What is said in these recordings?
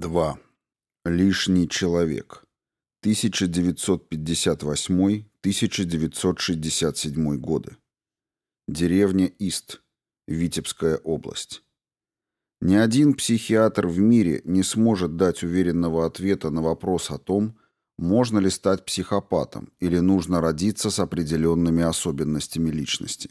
2. Лишний человек. 1958-1967 годы. Деревня Ист, Витебская область. Ни один психиатр в мире не сможет дать уверенного ответа на вопрос о том, можно ли стать психопатом или нужно родиться с определенными особенностями личности.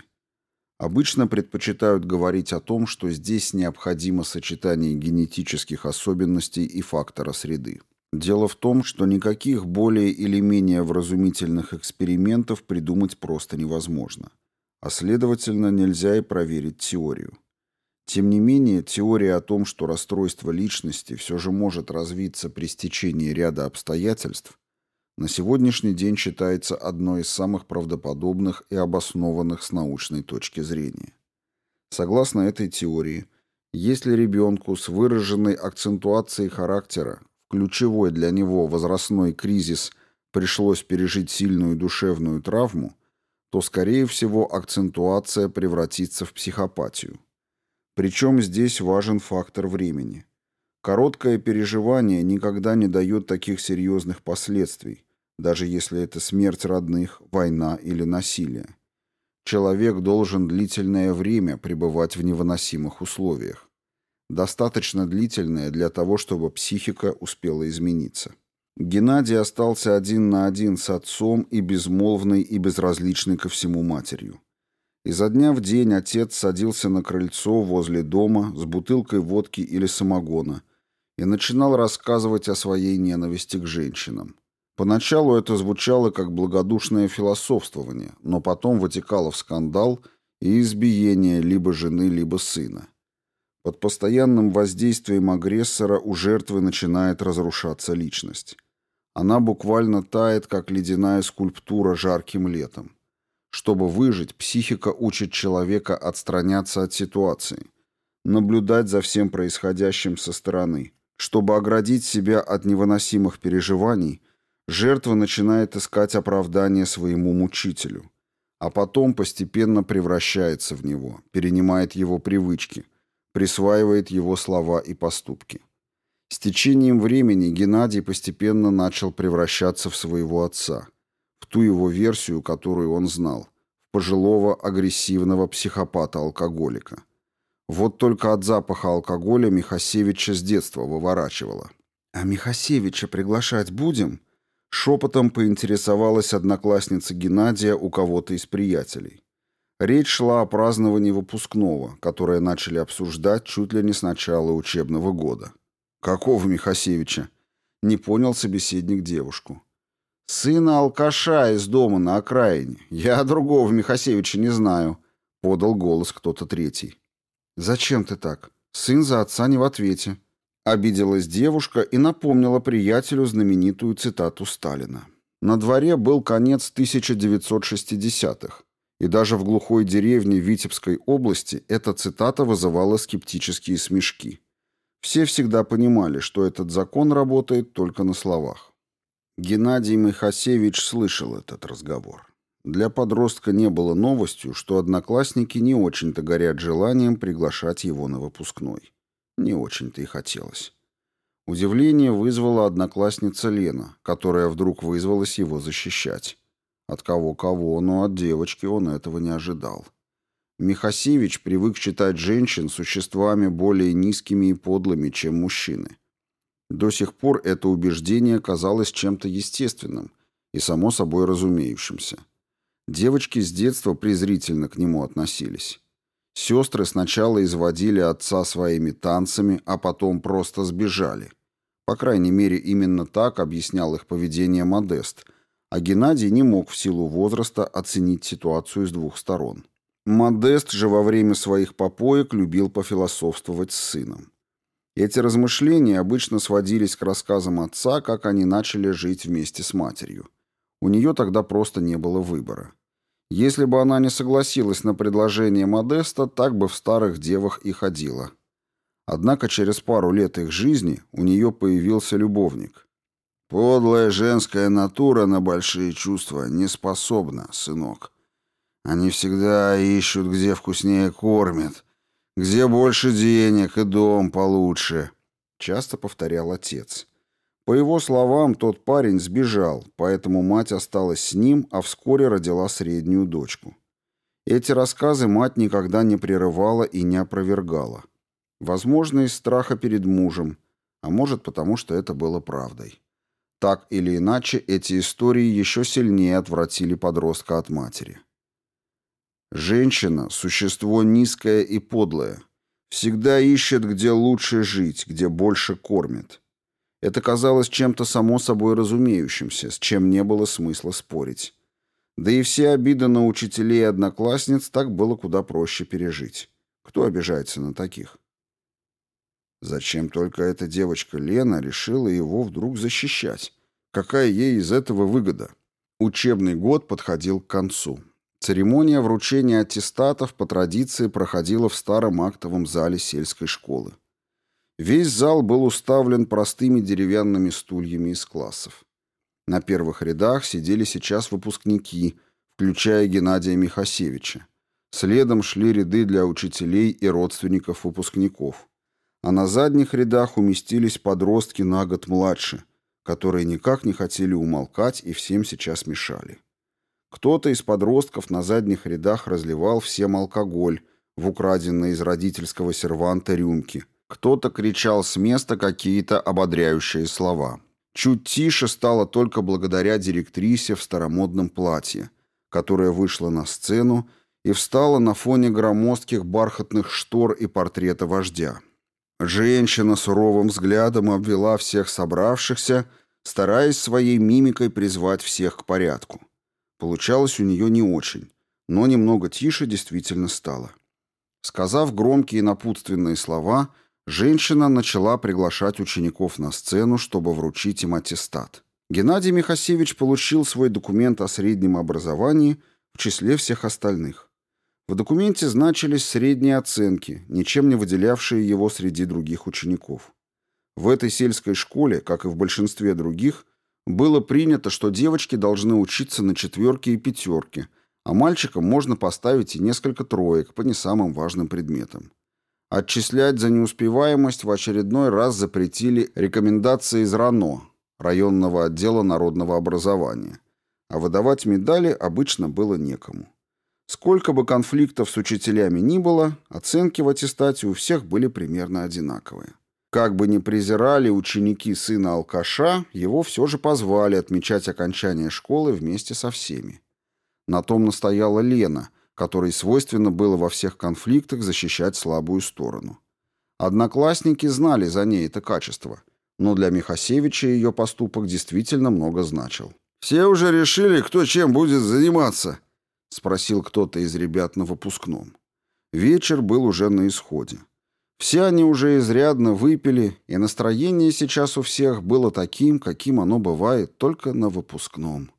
Обычно предпочитают говорить о том, что здесь необходимо сочетание генетических особенностей и фактора среды. Дело в том, что никаких более или менее вразумительных экспериментов придумать просто невозможно. А следовательно, нельзя и проверить теорию. Тем не менее, теория о том, что расстройство личности все же может развиться при стечении ряда обстоятельств, на сегодняшний день считается одной из самых правдоподобных и обоснованных с научной точки зрения. Согласно этой теории, если ребенку с выраженной акцентуацией характера в ключевой для него возрастной кризис пришлось пережить сильную душевную травму, то, скорее всего, акцентуация превратится в психопатию. Причем здесь важен фактор времени. Короткое переживание никогда не дает таких серьезных последствий, даже если это смерть родных, война или насилие. Человек должен длительное время пребывать в невыносимых условиях. Достаточно длительное для того, чтобы психика успела измениться. Геннадий остался один на один с отцом и безмолвный и безразличный ко всему матерью. Изо дня в день отец садился на крыльцо возле дома с бутылкой водки или самогона и начинал рассказывать о своей ненависти к женщинам. Поначалу это звучало как благодушное философствование, но потом вытекало в скандал и избиение либо жены, либо сына. Под постоянным воздействием агрессора у жертвы начинает разрушаться личность. Она буквально тает, как ледяная скульптура жарким летом. Чтобы выжить, психика учит человека отстраняться от ситуации, наблюдать за всем происходящим со стороны. Чтобы оградить себя от невыносимых переживаний, Жертва начинает искать оправдание своему мучителю, а потом постепенно превращается в него, перенимает его привычки, присваивает его слова и поступки. С течением времени Геннадий постепенно начал превращаться в своего отца, в ту его версию, которую он знал, в пожилого агрессивного психопата-алкоголика. Вот только от запаха алкоголя Михасевича с детства выворачивало. «А Михасевича приглашать будем?» Шепотом поинтересовалась одноклассница Геннадия у кого-то из приятелей. Речь шла о праздновании выпускного, которое начали обсуждать чуть ли не с начала учебного года. «Какого Михасевича?» — не понял собеседник девушку. «Сына алкаша из дома на окраине. Я другого Михасевича не знаю», — подал голос кто-то третий. «Зачем ты так? Сын за отца не в ответе», Обиделась девушка и напомнила приятелю знаменитую цитату Сталина. На дворе был конец 1960-х, и даже в глухой деревне Витебской области эта цитата вызывала скептические смешки. Все всегда понимали, что этот закон работает только на словах. Геннадий Михасевич слышал этот разговор. Для подростка не было новостью, что одноклассники не очень-то горят желанием приглашать его на выпускной. Не очень-то и хотелось. Удивление вызвала одноклассница Лена, которая вдруг вызвалась его защищать. От кого-кого, но от девочки он этого не ожидал. Михасевич привык считать женщин существами более низкими и подлыми, чем мужчины. До сих пор это убеждение казалось чем-то естественным и само собой разумеющимся. Девочки с детства презрительно к нему относились. Сестры сначала изводили отца своими танцами, а потом просто сбежали. По крайней мере, именно так объяснял их поведение Модест, а Геннадий не мог в силу возраста оценить ситуацию с двух сторон. Модест же во время своих попоек любил пофилософствовать с сыном. Эти размышления обычно сводились к рассказам отца, как они начали жить вместе с матерью. У нее тогда просто не было выбора. Если бы она не согласилась на предложение Модеста, так бы в старых девах и ходила. Однако через пару лет их жизни у нее появился любовник. «Подлая женская натура на большие чувства не способна, сынок. Они всегда ищут, где вкуснее кормят, где больше денег и дом получше». — часто повторял отец. По его словам, тот парень сбежал, поэтому мать осталась с ним, а вскоре родила среднюю дочку. Эти рассказы мать никогда не прерывала и не опровергала. Возможно, из страха перед мужем, а может, потому что это было правдой. Так или иначе, эти истории еще сильнее отвратили подростка от матери. Женщина – существо низкое и подлое. Всегда ищет, где лучше жить, где больше кормит. Это казалось чем-то само собой разумеющимся, с чем не было смысла спорить. Да и все обиды на учителей и одноклассниц так было куда проще пережить. Кто обижается на таких? Зачем только эта девочка Лена решила его вдруг защищать? Какая ей из этого выгода? Учебный год подходил к концу. Церемония вручения аттестатов по традиции проходила в старом актовом зале сельской школы. Весь зал был уставлен простыми деревянными стульями из классов. На первых рядах сидели сейчас выпускники, включая Геннадия Михасевича. Следом шли ряды для учителей и родственников выпускников. А на задних рядах уместились подростки на год младше, которые никак не хотели умолкать и всем сейчас мешали. Кто-то из подростков на задних рядах разливал всем алкоголь в украденные из родительского серванта рюмки. Кто-то кричал с места какие-то ободряющие слова. Чуть тише стало только благодаря директрисе в старомодном платье, которая вышла на сцену и встала на фоне громоздких бархатных штор и портрета вождя. Женщина суровым взглядом обвела всех собравшихся, стараясь своей мимикой призвать всех к порядку. Получалось у нее не очень, но немного тише действительно стало. Сказав громкие напутственные слова, женщина начала приглашать учеников на сцену, чтобы вручить им аттестат. Геннадий Михасевич получил свой документ о среднем образовании в числе всех остальных. В документе значились средние оценки, ничем не выделявшие его среди других учеников. В этой сельской школе, как и в большинстве других, было принято, что девочки должны учиться на четверке и пятерке, а мальчикам можно поставить и несколько троек по не самым важным предметам. Отчислять за неуспеваемость в очередной раз запретили рекомендации из РАНО, районного отдела народного образования, а выдавать медали обычно было некому. Сколько бы конфликтов с учителями ни было, оценки в аттестате у всех были примерно одинаковые. Как бы ни презирали ученики сына алкаша, его все же позвали отмечать окончание школы вместе со всеми. На том настояла Лена, которой свойственно было во всех конфликтах защищать слабую сторону. Одноклассники знали за ней это качество, но для Михасевича ее поступок действительно много значил. «Все уже решили, кто чем будет заниматься?» — спросил кто-то из ребят на выпускном. Вечер был уже на исходе. Все они уже изрядно выпили, и настроение сейчас у всех было таким, каким оно бывает только на выпускном.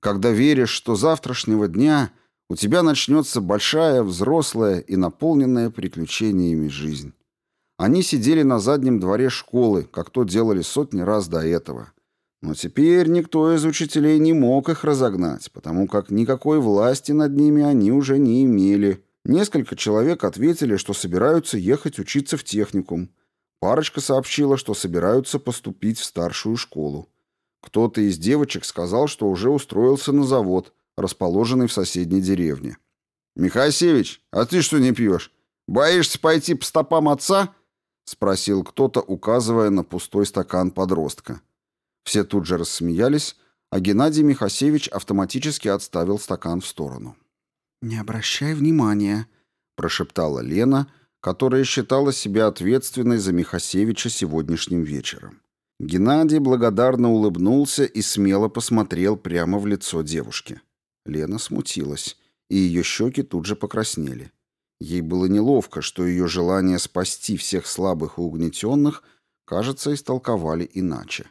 Когда веришь, что завтрашнего дня у тебя начнется большая, взрослая и наполненная приключениями жизнь. Они сидели на заднем дворе школы, как то делали сотни раз до этого. Но теперь никто из учителей не мог их разогнать, потому как никакой власти над ними они уже не имели – Несколько человек ответили, что собираются ехать учиться в техникум. Парочка сообщила, что собираются поступить в старшую школу. Кто-то из девочек сказал, что уже устроился на завод, расположенный в соседней деревне. «Михасевич, а ты что не пьешь? Боишься пойти по стопам отца?» — спросил кто-то, указывая на пустой стакан подростка. Все тут же рассмеялись, а Геннадий Михасевич автоматически отставил стакан в сторону. «Не обращай внимания», — прошептала Лена, которая считала себя ответственной за Михасевича сегодняшним вечером. Геннадий благодарно улыбнулся и смело посмотрел прямо в лицо девушки. Лена смутилась, и ее щеки тут же покраснели. Ей было неловко, что ее желание спасти всех слабых и угнетенных, кажется, истолковали иначе.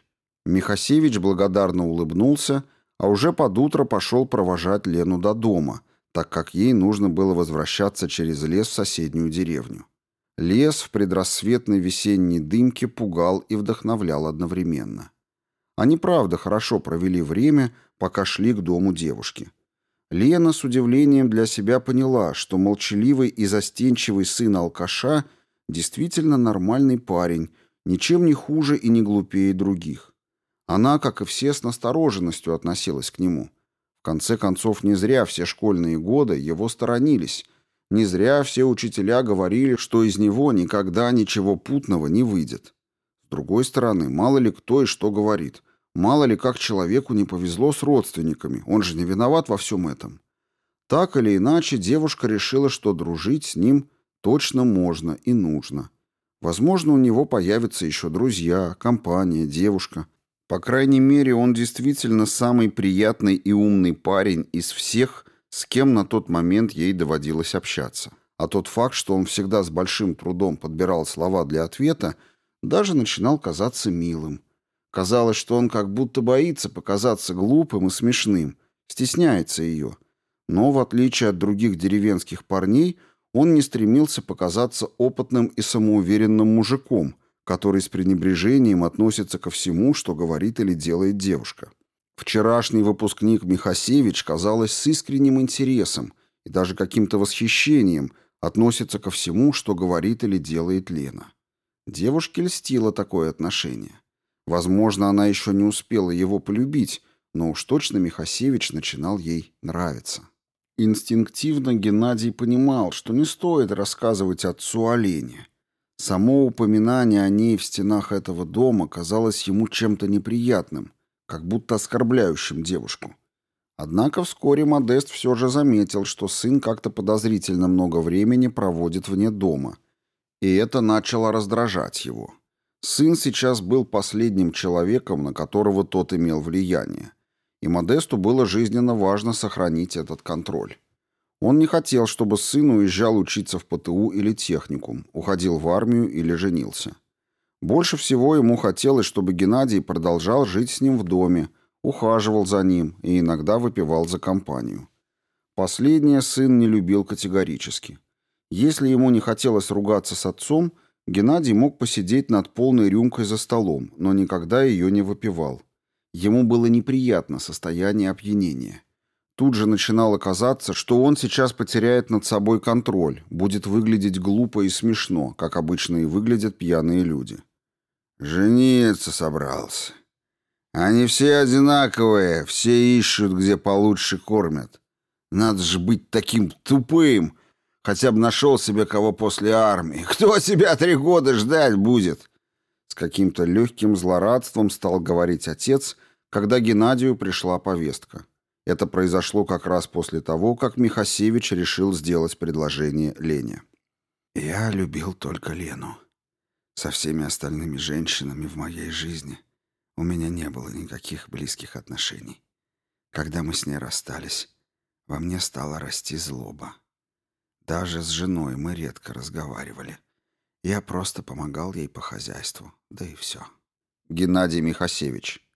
Михасевич благодарно улыбнулся, а уже под утро пошел провожать Лену до дома — так как ей нужно было возвращаться через лес в соседнюю деревню. Лес в предрассветной весенней дымке пугал и вдохновлял одновременно. Они правда хорошо провели время, пока шли к дому девушки. Лена с удивлением для себя поняла, что молчаливый и застенчивый сын алкаша действительно нормальный парень, ничем не хуже и не глупее других. Она, как и все, с настороженностью относилась к нему. В конце концов, не зря все школьные годы его сторонились, не зря все учителя говорили, что из него никогда ничего путного не выйдет. С другой стороны, мало ли кто и что говорит. Мало ли как человеку не повезло с родственниками, он же не виноват во всем этом. Так или иначе, девушка решила, что дружить с ним точно можно и нужно. Возможно, у него появятся еще друзья, компания, девушка. По крайней мере, он действительно самый приятный и умный парень из всех, с кем на тот момент ей доводилось общаться. А тот факт, что он всегда с большим трудом подбирал слова для ответа, даже начинал казаться милым. Казалось, что он как будто боится показаться глупым и смешным, стесняется ее. Но, в отличие от других деревенских парней, он не стремился показаться опытным и самоуверенным мужиком, который с пренебрежением относится ко всему, что говорит или делает девушка. Вчерашний выпускник Михасевич, казалось, с искренним интересом и даже каким-то восхищением относится ко всему, что говорит или делает Лена. Девушке льстило такое отношение. Возможно, она еще не успела его полюбить, но уж точно Михасевич начинал ей нравиться. Инстинктивно Геннадий понимал, что не стоит рассказывать отцу о Лене. Само упоминание о ней в стенах этого дома казалось ему чем-то неприятным – как будто оскорбляющим девушку. Однако вскоре Модест все же заметил, что сын как-то подозрительно много времени проводит вне дома. И это начало раздражать его. Сын сейчас был последним человеком, на которого тот имел влияние. И Модесту было жизненно важно сохранить этот контроль. Он не хотел, чтобы сын уезжал учиться в ПТУ или техникум, уходил в армию или женился. Больше всего ему хотелось, чтобы Геннадий продолжал жить с ним в доме, ухаживал за ним и иногда выпивал за компанию. Последнее сын не любил категорически. Если ему не хотелось ругаться с отцом, Геннадий мог посидеть над полной рюмкой за столом, но никогда ее не выпивал. Ему было неприятно состояние опьянения. Тут же начинало казаться, что он сейчас потеряет над собой контроль, будет выглядеть глупо и смешно, как обычно и выглядят пьяные люди. Жениться собрался. Они все одинаковые, все ищут, где получше кормят. Надо же быть таким тупым. Хотя бы нашел себе кого после армии. Кто тебя три года ждать будет? С каким-то легким злорадством стал говорить отец, когда Геннадию пришла повестка. Это произошло как раз после того, как Михасевич решил сделать предложение Лене. «Я любил только Лену», со всеми остальными женщинами в моей жизни у меня не было никаких близких отношений. Когда мы с ней расстались, во мне стала расти злоба. Даже с женой мы редко разговаривали. Я просто помогал ей по хозяйству, да и все. Геннадий Михасевич.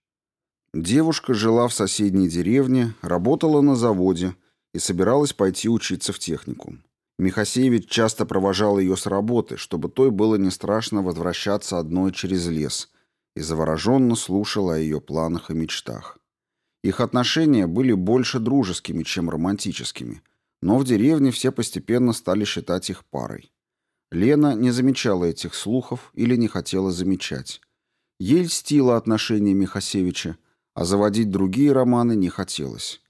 Девушка жила в соседней деревне, работала на заводе и собиралась пойти учиться в техникум. Михасевич часто провожал ее с работы, чтобы той было не страшно возвращаться одной через лес, и завороженно слушал о ее планах и мечтах. Их отношения были больше дружескими, чем романтическими, но в деревне все постепенно стали считать их парой. Лена не замечала этих слухов или не хотела замечать. Ей льстило отношение Михасевича, а заводить другие романы не хотелось.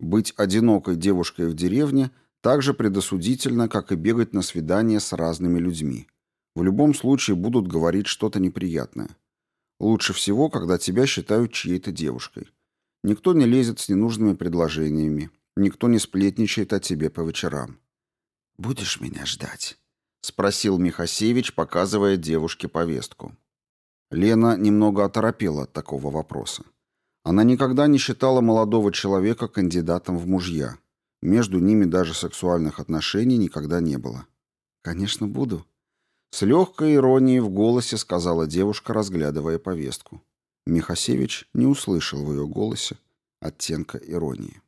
Быть одинокой девушкой в деревне – так же предосудительно, как и бегать на свидания с разными людьми. В любом случае будут говорить что-то неприятное. Лучше всего, когда тебя считают чьей-то девушкой. Никто не лезет с ненужными предложениями, никто не сплетничает о тебе по вечерам. «Будешь меня ждать?» — спросил Михасевич, показывая девушке повестку. Лена немного оторопела от такого вопроса. Она никогда не считала молодого человека кандидатом в мужья. Между ними даже сексуальных отношений никогда не было. «Конечно, буду». С легкой иронией в голосе сказала девушка, разглядывая повестку. Михасевич не услышал в ее голосе оттенка иронии.